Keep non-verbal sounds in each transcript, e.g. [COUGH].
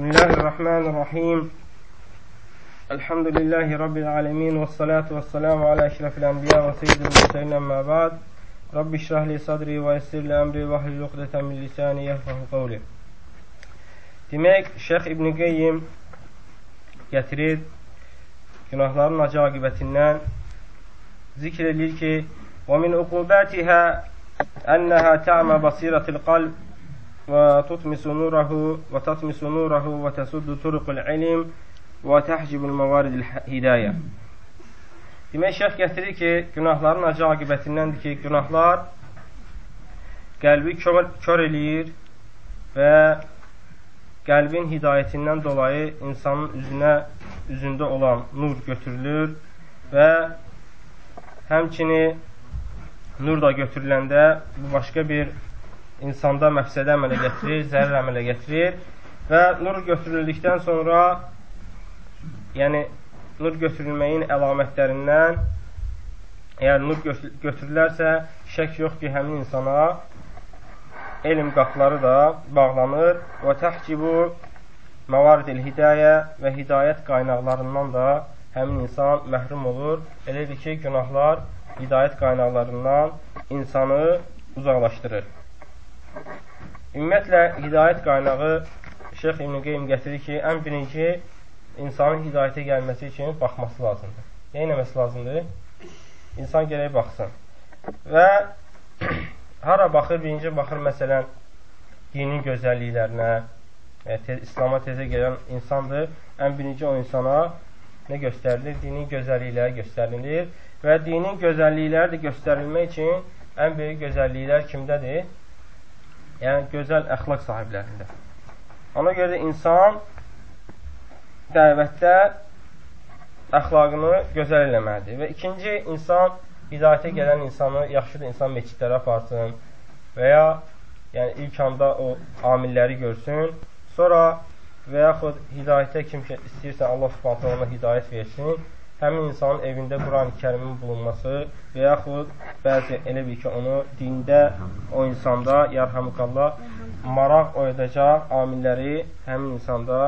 بسم الله الرحمن الرحيم. الحمد لله رب العالمين والصلاة والسلام على أشرف الأنبياء وسيد المرسلين أما بعد. رب اشرح لي صدري ويسر لي أمري واحلل عقدة من lisani yefqahu qawli. Demək, Şeyx İbn Qeyyim gətirir günahların acı aqibətindən zikr edir ki: "Və min uqubatiha ennaha ta'ma basiratil qalb. وتطمس نوره وتطمس نوره وتسد طرق العلم وتحجب الموارد الهداية Demək, şeyx gətirir ki, günahların acı aqibətindəndir ki, günahlar qəlbi kör, kör eləyir və qəlbin hidayətindən dolayı insanın üzünə, üzündə olan nur götürülür və həmçini nur da götürüləndə bu başqa bir insanda məfsədə əmələ gətirir, zərər əmələ gətirir və nur götürüldükdən sonra yəni nur götürülməyin əlamətlərindən əgər nur götürülərsə, şək yox ki, həmin insana elm qapları da bağlanır və təhcibu məvaridil hidayə və hidayət qaynaqlarından da həmin insan məhrum olur. Elədir ki, günahlar hidayət qaynaqlarından insanı uzaqlaşdırır. Ümumiyyətlə, hidayət qaynağı Şeyx İbn Qeym gətirir ki, ən birinci insanın hidayətə gəlməsi üçün baxması lazımdır. Nə eləməsi lazımdır? İnsan gərək baxsın. Və [CLEARS THROAT] hara baxır? Birinci baxır, məsələn, dinin gözəlliklərinə, e, tez, İslama tezə gələn insandır. Ən birinci o insana nə göstərilir? Dinin gözəllikləri göstərilir və dinin gözəllikləri də göstərilmək üçün ən böyük gözəlliklər kimdədir? Yəni gözəl əxlaq sahiblərində. Ona görə də insan dəvətdə əxlaqını gözəl eləməlidir. Və ikinci, insan hidayətə gələn insanı yaxşıdır insan meçidlərə aparsın və ya yəni ilk anda o amilləri görsün, sonra və yaxud hidayətə kim istəyirsə Allah subhanətə ona hidayət versin həmin insanın evində Quran-ı kərimin bulunması və yaxud bəzi elə bir ki, onu dində o insanda, yarhamukallah, maraq oyadacaq amilləri həmin insanda,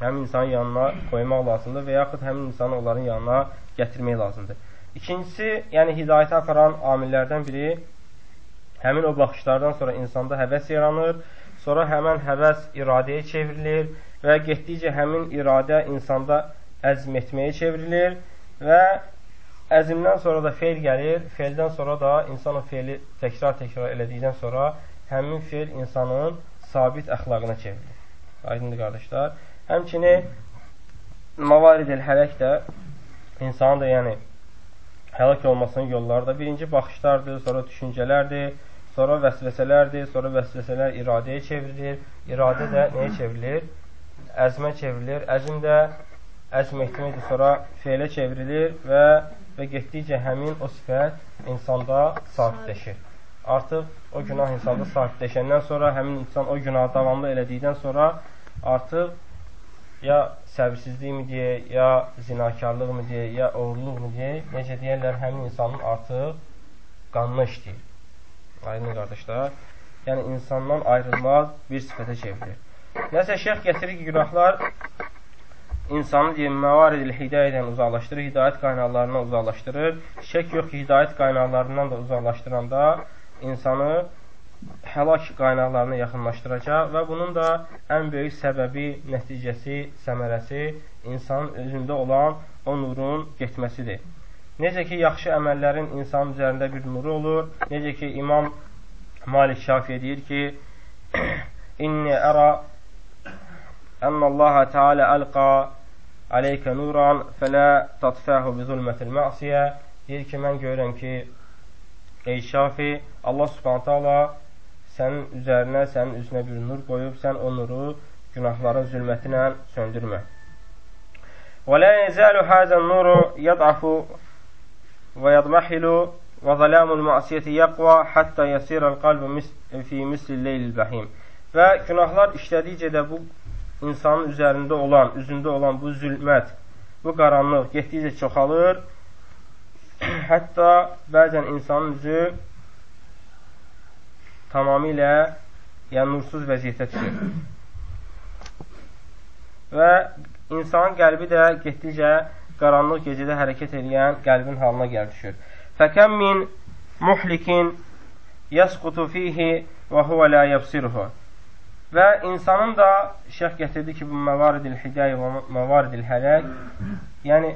həmin insanın yanına qoymaq lazımdır və yaxud həmin insanı onların yanına gətirmək lazımdır. İkincisi, yəni hidayətə aparan amillərdən biri həmin o baxışlardan sonra insanda həvəs yaranır, sonra həmən həvəs iradəyə çevrilir və getdikcə həmin iradə insanda əzm etməyə çevrilir və əzmdən sonra da feil gəlir. Feildən sonra da insan o feili təkrar-təkrar elədikdən sonra həmin feil insanın sabit əxlaqına çevrilir. Aydındır qardaşlar. Həmçini mavaridil hələk də insanın da yəni həlak olmasının yolları da birinci baxışlardır, sonra düşüncələrdir, sonra vəsvəsələrdir, sonra vəsvəsələr iradəyə çevrilir, iradə də nəyə çevrilir? Əzmə çevrilir, əzm də əzm etməkdir, sonra feylə çevrilir və və getdikcə həmin o sifət insanda sabitləşir. Artıq o günah insanda sabitləşəndən sonra həmin insan o günahı davamlı elədikdən sonra artıq ya səbirsizlik mi deyək, ya zinakarlıq mı deyək, ya oğurluq mu deyək, necə deyərlər, həmin insanın artıq qanına işləyir. Aydın qardaşlar. Yəni, insandan ayrılmaz bir sifətə çevrilir. Nəsə, şeyx gətirir ki, günahlar insanı məvaridil hidayədən uzaqlaşdırır, hidayət qaynaqlarından uzaqlaşdırır. Şək yox ki, hidayət qaynaqlarından da uzaqlaşdıranda insanı həlak qaynaqlarına yaxınlaşdıracaq və bunun da ən böyük səbəbi, nəticəsi, səmərəsi insanın özündə olan o nurun getməsidir. Necə ki, yaxşı əməllərin insanın üzərində bir nuru olur, necə ki, İmam Malik Şafiyə deyir ki, [CLEARS THROAT] İnni ərə Ənəllaha Teala əlqa Aleykə nuran fələ tatfəhu bi zulmətil məsiyə Deyir ki, mən görürəm ki, ey şafi, Allah subhanətə Allah sənin üzərinə, sənin üzünə bir nur qoyub, sən o nuru günahların zülməti ilə söndürmə. Və lə yəzəlu həzən nuru yad'afu və yadmahilu və zəlamul məsiyyəti yəqva həttə yəsirəl qalbu fi mislil leylil bəhim. Və günahlar işlədikcə də bu insanın üzərində olan, üzündə olan bu zülmət, bu qaranlıq getdikcə çoxalır. [CLEARS THROAT] Hətta bəzən insanın üzü tamamilə yəni nursuz vəziyyətə düşür. [CLEARS THROAT] və insanın qəlbi də getdikcə qaranlıq gecədə hərəkət edən qəlbin halına gəl düşür. Fəkəm min muhlikin yasqutu fihi və huvə la yabsiruhu. Və insanın da şeyx gətirdi ki, bu məvaridil hidayə və məvaridil hələk, yəni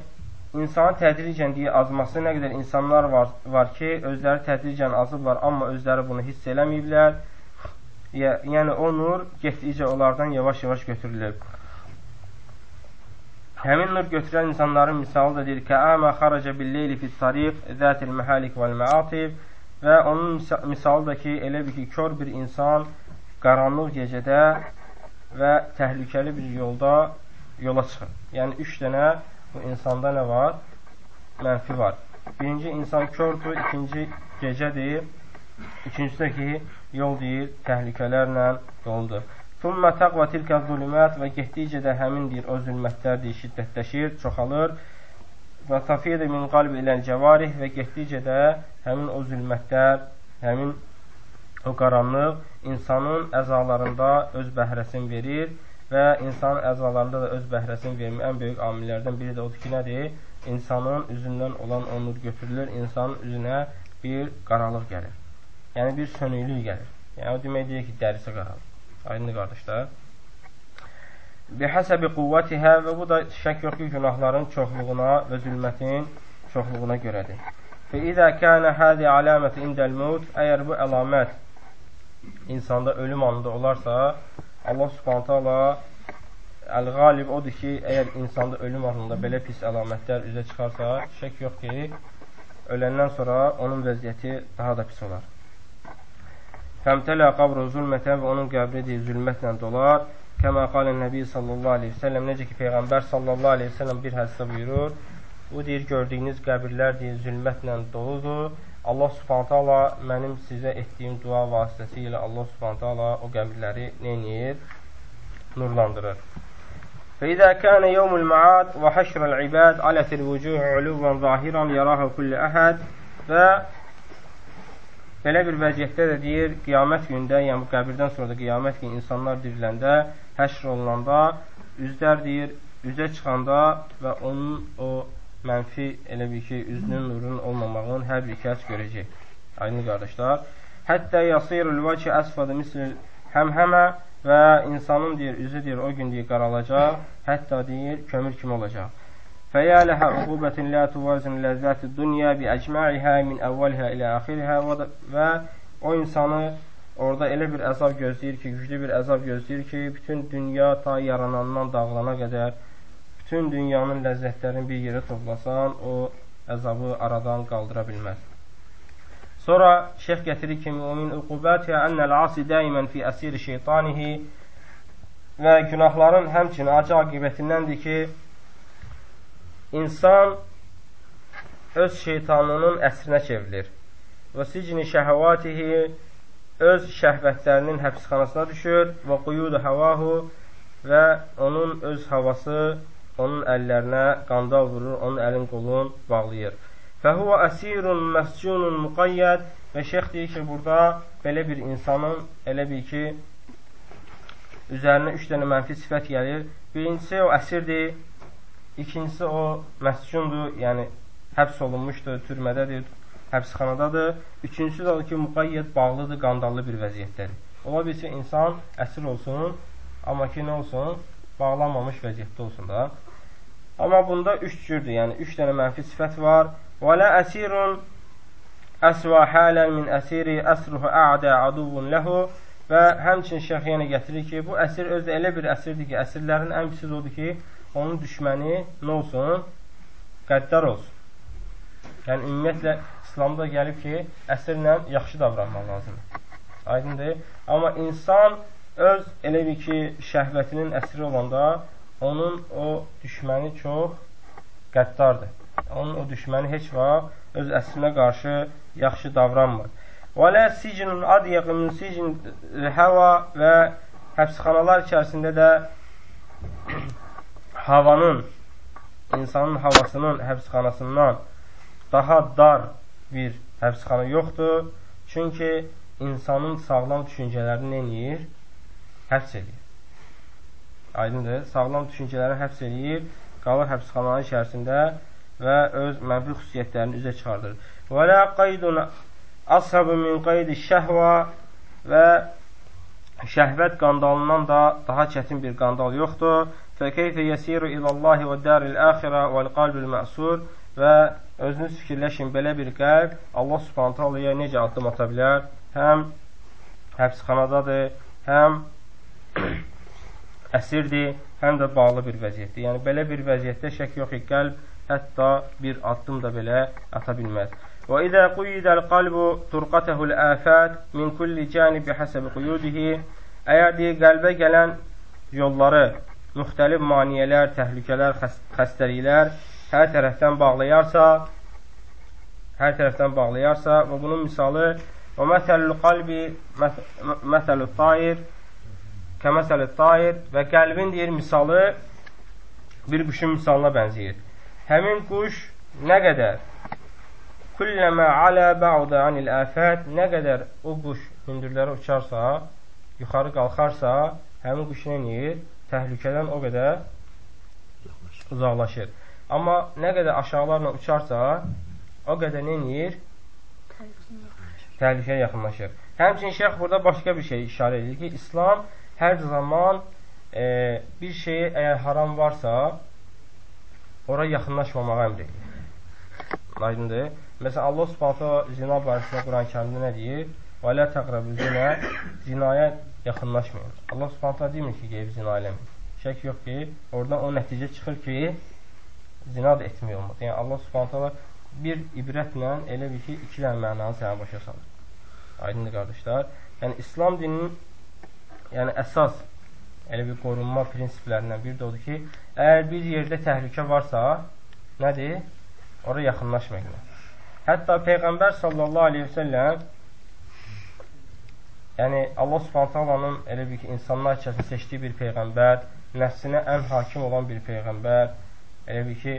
insanın tədricən deyə azması nə qədər insanlar var, var ki, özləri tədricən azıblar, amma özləri bunu hiss eləməyiblər. Yəni o nur getdikcə onlardan yavaş-yavaş götürülür. Həmin nur götürən insanların misalı da deyir Kəəmə xaraca billeyli fit tariq zətil məhalik vəl məatib və onun misalı da ki, elə bir ki, kör bir insan qaranlıq gecədə və təhlükəli bir yolda yola çıxır. Yəni, üç dənə bu insanda nə var? Mənfi var. Birinci insan kördür, ikinci gecədir, ikincisi də ki, yol deyir, təhlükələrlə doludur. Thumma taqva tilka zulümat və getdikcə də həmin deyir o zülmətlər deyir şiddətləşir, çoxalır. Və tafidə min qalbi ilə cəvarih və getdikcə də həmin o zülmətlər, həmin o qaranlıq insanın əzalarında öz bəhrəsini verir və insanın əzalarında da öz bəhrəsini vermə ən böyük amillərdən biri də odur ki, nədir? İnsanın üzündən olan o nur götürülür, insanın üzünə bir qaralıq gəlir. Yəni bir sönüklük gəlir. Yəni o demək deyir ki, dərisi qaralır. Aydındır qardaşlar. Bihəsəbi quvvətihə və bu da şək yox ki, günahların çoxluğuna və zülmətin çoxluğuna görədir. Və izə kənə hədi aləmət indəl mut, əgər bu əlamət insanda ölüm anında olarsa, Allah subhanətə Allah əl-qalib odur ki, əgər insanda ölüm anında belə pis əlamətlər üzə çıxarsa, şək yox ki, öləndən sonra onun vəziyyəti daha da pis olar. Fəmtələ qabru zülmətən və onun qəbri deyir, zülmətlə dolar. Kəmə qalən Nəbi sallallahu aleyhi ve sellem, necə ki, Peyğəmbər sallallahu aleyhi ve sellem bir hədisdə buyurur, bu deyir, gördüyünüz qəbirlər deyir, zülmətlə doludur. Allah subhanətə Allah mənim sizə etdiyim dua vasitəsilə Allah subhanətə Allah o qəbirləri neynir? Nurlandırır. فإذا كان يوم المعاد وحشر العباد علت الوجوه علوا ظاهرا يراه كل أحد və Belə bir vəziyyətdə də deyir, qiyamət günündə, yəni bu qəbirdən sonra da qiyamət günü insanlar diriləndə, həşr olunanda, üzlər deyir, üzə çıxanda və onun o mənfi elə bil ki, üzünün nurun olmamağın hər bir kəs görəcək. Aynı qardaşlar. Hətta yasirul vəki əsfadı mislil həmhəmə və insanın deyir, üzü deyir, o gün deyir, qaralacaq, hətta deyir, kömür kimi olacaq. Fəyə ləhə uqubətin lə tuvazin ləzzəti dünya bi əcma'ihə min əvvəlhə ilə əxirhə və o insanı orada elə bir əzab gözləyir ki, güclü bir əzab gözləyir ki, bütün dünya ta yaranandan dağılana qədər bütün dünyanın ləzzətlərini bir yerə toplasan, o əzabı aradan qaldıra bilməz. Sonra şeyx gətirir ki, mümin uqubətə ennəl asi daimən fi əsiri şeytanihi və günahların həmçinin acı aqibətindəndir ki, insan öz şeytanının əsrinə çevrilir. Və sicni şəhəvatihi öz şəhvətlərinin həbsxanasına düşür və quyudu havahu və onun öz havası onun əllərinə qandal vurur, onun əlin qolun bağlayır. Fəhuvə əsirun məscunun müqayyəd və şeyx deyir ki, burada belə bir insanın elə bir ki, üzərinə üç dənə mənfi sifət gəlir. Birincisi o əsirdir, İkincisi o məscundur, yəni həbs olunmuşdur, türmədədir, həbsxanadadır. Üçüncüsü də o ki, müqayyət bağlıdır, qandallı bir vəziyyətdədir. Ola bilsin, insan əsir olsun, amma ki, nə olsun? Bağlanmamış vəziyyətdə olsun da. Amma bunda üç cürdür, yəni üç dənə mənfi sifət var. Və lə əsirun əsvə hələn min əsiri əsruhu ə'də aduvun ləhu və həmçin şəx yenə gətirir ki, bu əsir özü elə bir əsirdir ki, əsirlərin ən pisiz odur ki, onun düşməni nə olsun? Qəddar olsun. Yəni, ümumiyyətlə, İslamda gəlib ki, əsrlə yaxşı davranmaq lazımdır. Aydındır. Amma insan öz elə bir ki, şəhvətinin əsri olanda, onun o düşməni çox qəddardır. Onun o düşməni heç vaxt öz əsrinə qarşı yaxşı davranmır. Və lə sicnun adiyyəq min sicn həva və həbsxanalar içərisində də [CLEARS THROAT] havanın, insanın havasının həbsxanasından daha dar bir həbsxana yoxdur. Çünki insanın sağlam düşüncələrini eləyir? Həbs edir. Aydındır. Sağlam düşüncələri həbs eləyir, qalır həbsxananın içərisində və öz mənfi xüsusiyyətlərini üzə çıxardır. Və la qaydun ashabu min qaydi şəhva və şəhvət qandalından da daha çətin bir qandal yoxdur. Fəkeyfə yəsiru ilallahi və daril əxirə vəl qalbül məsur və özünüz fikirləşin belə bir qəlb Allah Subhanahu taalaya necə addım ata bilər? Həm həbsxanadadır, həm [COUGHS] əsirdir, həm də bağlı bir vəziyyətdir. Yəni belə bir vəziyyətdə şək yox ki, qəlb hətta bir addım da belə ata bilməz. Və izə quyidəl qalbu turqatəhul afat min kulli canibi hasab quyudihi Əgər deyir, qəlbə gələn yolları, müxtəlif maniyələr, təhlükələr, xəstəliklər hər tərəfdən bağlayarsa, hər tərəfdən bağlayarsa və bunun misalı və məsəlül qalbi məsəlül tayir kəməsəli tair və qəlbin deyir misalı bir quşun misalına bənzəyir. Həmin quş nə qədər kulləmə alə bə'udə anil əfət nə qədər o quş hündürlərə uçarsa, yuxarı qalxarsa, həmin quş nə edir? Təhlükədən o qədər uzaqlaşır. Amma nə qədər aşağılarla uçarsa, o qədər nə edir? Təhlükəyə yaxınlaşır. Həmçinin şeyx burada başqa bir şey işarə edir ki, İslam hər zaman e, bir şeyi əgər haram varsa, ora yaxınlaşmamağa əmr edir. Aydındır. Məsələn, Allah Subhanahu zina barəsində Quran-Kərimdə nə deyir? Və la təqrabu zina, zinaya yaxınlaşmayın. Allah Subhanahu demir ki, qeyb zina eləməyin. Şək yox ki, oradan o nəticə çıxır ki, zina da etmək olmaz. Yəni Allah Subhanahu bir ibrətlə elə bir ki, iki dənə mənanı sənə başa salır. Aydındır qardaşlar. Yəni İslam dininin yəni əsas elə bir qorunma prinsiplərindən biri də odur ki, əgər bir yerdə təhlükə varsa, nədir? Ora yaxınlaşmayın. Hətta Peyğəmbər sallallahu aleyhi və səlləm yəni Allah subhanətəlanın elə bir ki, insanlar içərisində seçdiyi bir Peyğəmbər, nəfsinə ən hakim olan bir Peyğəmbər, elə bir ki,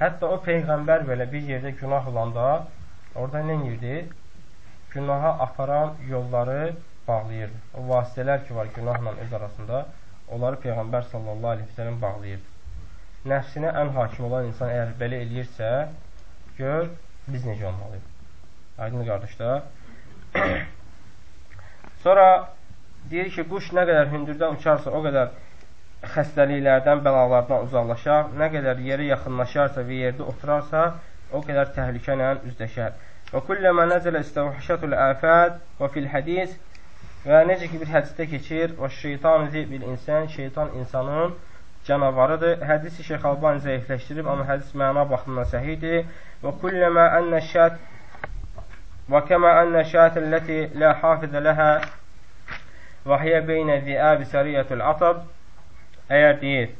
hətta o Peyğəmbər belə bir yerdə günah olanda, orada nə edirdi? Günaha aparan yolları bağlayırdı. O vasitələr ki var günahla öz arasında, onları Peyğəmbər sallallahu aleyhi ve sellem bağlayırdı. Nəfsinə ən hakim olan insan əgər belə eləyirsə, gör, biz necə olmalıyıq. Aydın qardaşlar. [CLEARS THROAT] Sonra deyir ki, quş nə qədər hündürdən uçarsa, o qədər xəstəliklərdən, bəlalardan uzaqlaşar, nə qədər yerə yaxınlaşarsa və yerdə oturarsa, o qədər təhlükə ilə üzləşər. Və kulləmə nəzələ istəvhşətul əfəd və fil hədis Və necə ki, bir hədisdə keçir, və şeytan bil insan, şeytan insanın canavarıdır. Hədisi Şeyx Albani zəifləşdirib, amma hədis məna baxımından səhiydir. Və kulləmə ənnə şət və kəmə ənnə şət əlləti lə hafizə ləhə və hiyə beynə ziəbi səriyyətul atab əgər deyir,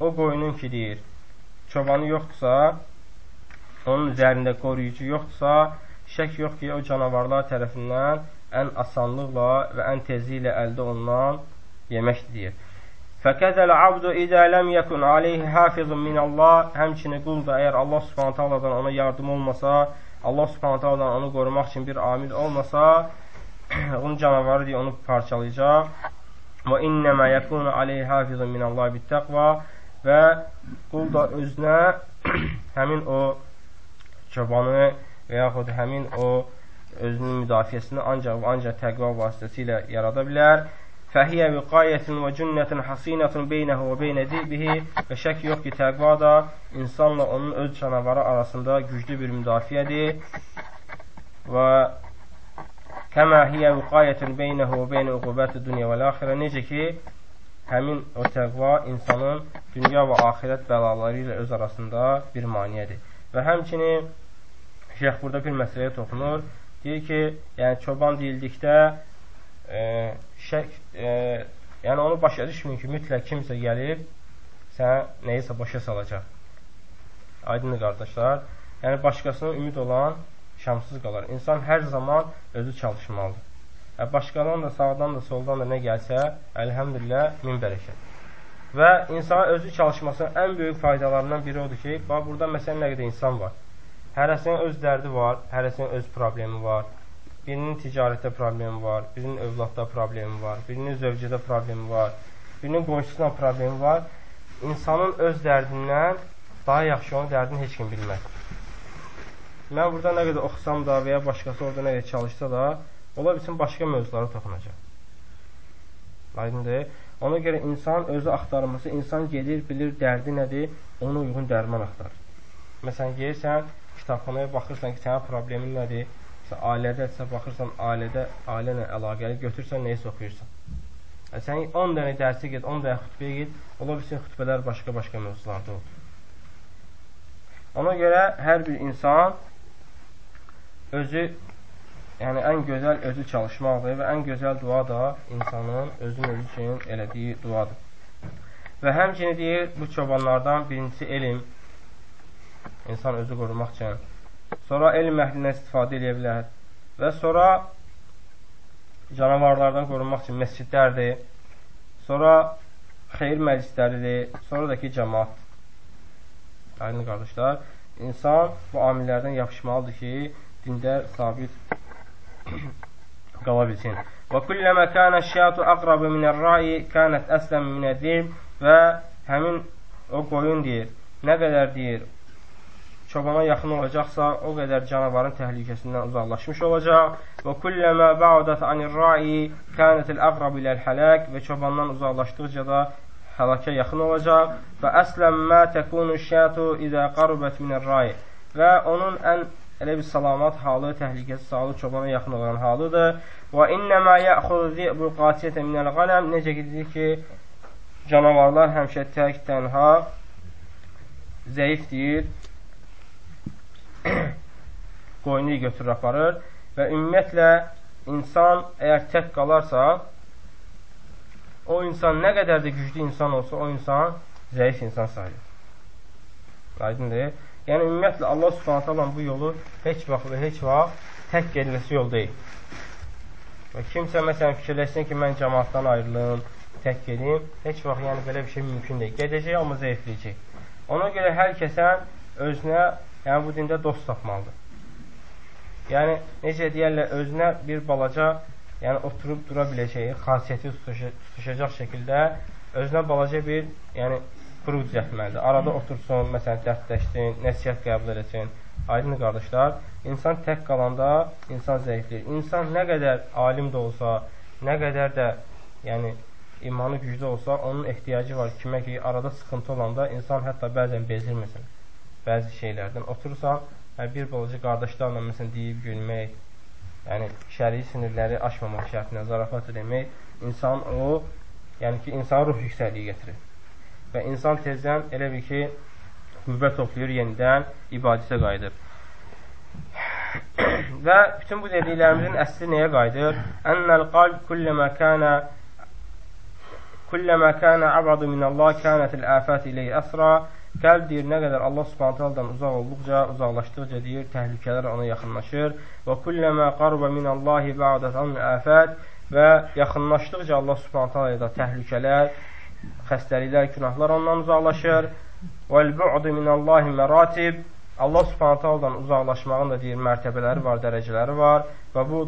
o qoyunun ki, deyir, çobanı yoxdursa, onun üzərində qoruyucu yoxdursa, şək yox ki, o canavarlar tərəfindən ən asanlıqla və ən tezli ilə əldə olunan yeməkdir. Fəkəzəl abdu idə ləm yəkun aleyhi hafizun minallah Həmçinin qul da əgər Allah subhanət haladan ona yardım olmasa, Allah subhanət haladan onu qorumaq üçün bir amil olmasa, [CLEARS THROAT] onun canavarı deyə onu parçalayacaq. Və innəmə yəkunu aleyhi hafizun minallah bittəqva və qul da özünə [CLEARS THROAT] həmin o çobanı və yaxud həmin o özünün müdafiəsini ancaq və ancaq təqva vasitəsilə yarada bilər. Fəhiyyə viqayətin və cünnətin hasinətin beynəhu və beynə zibihi və şək yox ki, təqva da insanla onun öz canavarı arasında güclü bir müdafiədir. Və kəmə hiyyə viqayətin beynəhu və beynə uqubəti dünya və əxirə necə ki, həmin o təqva insanın dünya və axirət bəlaları ilə öz arasında bir maniyədir. Və həmçinin şeyx burada bir məsələyə toxunur. Deyir ki, yəni çoban deyildikdə e, şək, e, yəni onu başa düşməyin ki, mütləq kimsə gəlib sənə nəyisə başa salacaq. Aydınlı qardaşlar. Yəni başqasına ümid olan şamsız qalar. İnsan hər zaman özü çalışmalıdır. Yəni, başqadan da, sağdan da, soldan da nə gəlsə, əlhəmdülillah, min bərəkət. Və insana özü çalışmasının ən böyük faydalarından biri odur ki, bax, burada məsələn nə qədər insan var. Hərəsinin öz dərdi var, hərəsinin öz problemi var. Birinin ticarətdə problemi var, birinin övladda problemi var, birinin zövcədə problemi var, birinin qonşusuyla problemi var. İnsanın öz dərdindən daha yaxşı onun dərdini heç kim bilməz. Mən burada nə qədər oxusam da və ya başqası orada nə qədər çalışsa da, ola bilsin başqa mövzulara toxunacaq. Aydındır. Ona görə insan özü axtarması, insan gedir, bilir dərdi nədir, ona uyğun dərman axtarır. Məsələn, gelirsən, kitabxanaya baxırsan ki, sənin problemin nədir? Məsələn, ailədəsə baxırsan, ailədə, ailə ilə əlaqəli götürsən, nəyisə oxuyursan. Yəni, sən 10 dənə dərsə get, 10 dənə xütbəyə get, ola bilsin xütbələr başqa-başqa mövzularda olur. Ona görə hər bir insan özü yəni ən gözəl özü çalışmaqdır və ən gözəl dua da insanın özün özü üçün elədiyi duadır. Və həmçinin deyir, bu çobanlardan birincisi elm, insan özü qorumaq üçün. Sonra elm əhlindən istifadə edə bilər və sonra canavarlardan qorunmaq üçün məscidlərdir, sonra xeyir məclisləridir, sonra da ki, cəmat. Aydın qardaşlar, insan bu amillərdən yapışmalıdır ki, dində sabit qala bilsin. Və kulləmə kənə şiatu aqrabu minər-ra'i kənət əsləm minəd-dim və həmin o qoyun deyir, nə qədər deyir, çobana yaxın olacaqsa, o qədər canavarın təhlükəsindən uzaqlaşmış olacaq. Və kulləmə ba'dat anir-ra'i kənətil aqrab iləl-həlak və çobandan uzaqlaşdıqca da həlakə yaxın olacaq. Və əslən mə təkunu şətu izə qarubət minər-ra'i və onun ən elə bir salamat halı, təhlükəsiz halı çobana yaxın olan halıdır. Və innəmə yəxuzu zi'bu qatiyyətə minəl qanəm necə ki, ki, canavarlar həmişə tək, tənha, zəif deyir, qoyunu götürür, aparır və ümumiyyətlə insan əgər tək qalarsa, o insan nə qədər də güclü insan olsa, o insan zəif insan sayılır. Aydındır. Yəni, ümumiyyətlə, Allah subhanət alan bu yolu heç vaxt və heç vaxt tək gedilməsi yol deyil. Və kimsə, məsələn, fikirləşsin ki, mən cəmaatdan ayrılım, tək gedim, heç vaxt yəni belə bir şey mümkün deyil. Gedəcək, amma zəifləyəcək. Ona görə hər kəsən özünə, yəni bu dində dost tapmalıdır. Yəni, necə deyərlər, özünə bir balaca, yəni oturub dura biləcəyi, xasiyyəti tutuşacaq şəkildə özünə balaca bir, yəni quru düzəltməlidir. Arada otursun, məsələn, dərdləşsin, nəsihət qəbul etsin. Aydın qardaşlar, insan tək qalanda insan zəifləyir. İnsan nə qədər alim də olsa, nə qədər də yəni imanı güclü olsa, onun ehtiyacı var kimə ki, arada sıxıntı olanda insan hətta bəzən bezir məsələn. Bəzi şeylərdən oturursan, yəni bir balaca qardaşlarla məsələn deyib gülmək, yəni şəri sinirləri aşmamaq şərtinə zarafat eləmək, insan o, yəni ki, insan ruh yüksəkliyi gətirir və insan tezdən elə bir ki, qüvvə toplayır, yenidən ibadətə qayıdır. [CLEARS THROAT] və bütün bu dediklərimizin əsli nəyə qayıdır? Ennəl qalb kulləmə kənə kulləmə kənə abadu minəllah kənətil əfət iləyhi əsra Qəlb deyir, nə qədər Allah subhanətəldən uzaq olduqca, uzaqlaşdıqca deyir, təhlükələr ona yaxınlaşır. Və kulləmə qarba minəllahi bə'dət an əfət və yaxınlaşdıqca Allah subhanətələ təhlükələr, xəstəliklər, günahlar ondan uzaqlaşır. Vəl-bu'du minallahi məratib Allah Subhanahu taala'dan uzaqlaşmağın da deyir mərtəbələri var, dərəcələri var. Və bu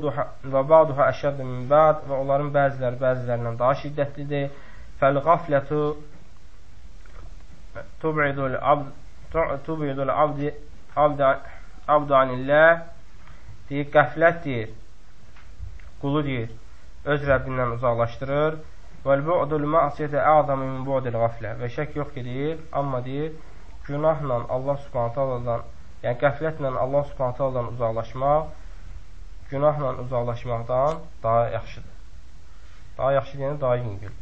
və ba'duha əşəddu min ba'd və onların bəziləri bəzilərindən daha şiddətlidir. Fəl-gaflətu tub'idul abd tub'idul abd abd abd anillah deyir, qəflət deyir. Qulu deyir, öz Rəbbindən uzaqlaşdırır. Vəl-bu'dul ma'siyyətə əzəmi min bu'dil qaflə. Və şək yox ki, deyir, amma deyir, günahla Allah subhanətə aladan, yəni qəflətlə Allah subhanətə aladan uzaqlaşmaq, günahla uzaqlaşmaqdan daha yaxşıdır. Daha yaxşı deyəndə daha yüngül.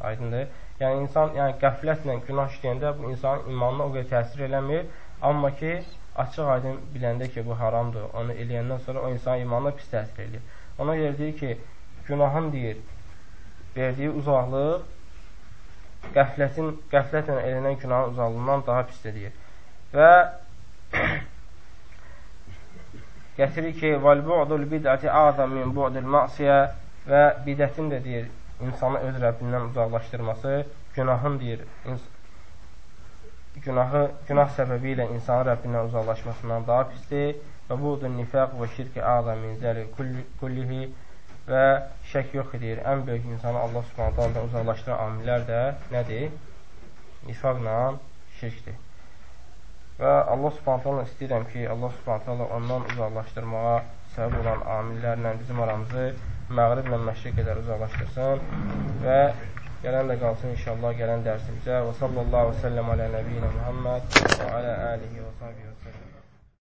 Aydındır. Yəni, insan yəni, qəflətlə günah işləyəndə bu insanın imanına o qədər təsir eləmir. Amma ki, açıq aydın biləndə ki, bu haramdır, onu eləyəndən sonra o insanın imanına pis təsir edir. Ona görə deyir ki, günahın deyir, verdiyi uzaqlıq qəflətin, qəflətlə elənən günahın uzaqlığından daha pisdir deyir. Və [COUGHS] gətirir ki, vəl-bu'dul bid'ati azam min bu'dil ma'siyə və bidətin də deyir, insanı öz Rəbbindən uzaqlaşdırması, günahın deyir, günahı, günah səbəbi ilə insanın Rəbbindən uzaqlaşmasından daha pisdir və budur nifaq və şirki azam min zəli kullihi və şək yox edir. Ən böyük insanı Allah subhanətə uzaqlaşdıran amillər də nədir? Nifaqla şirkdir. Və Allah subhanətə istəyirəm ki, Allah subhanətə ondan uzaqlaşdırmağa səbəb olan amillərlə bizim aramızı məğriblə məşriq qədər uzaqlaşdırsın və gələn də qalsın inşallah gələn dərsimizə və sallallahu və səlləm alə nəbiyyina Muhammed və alə alihi və sahbihi və səlləm.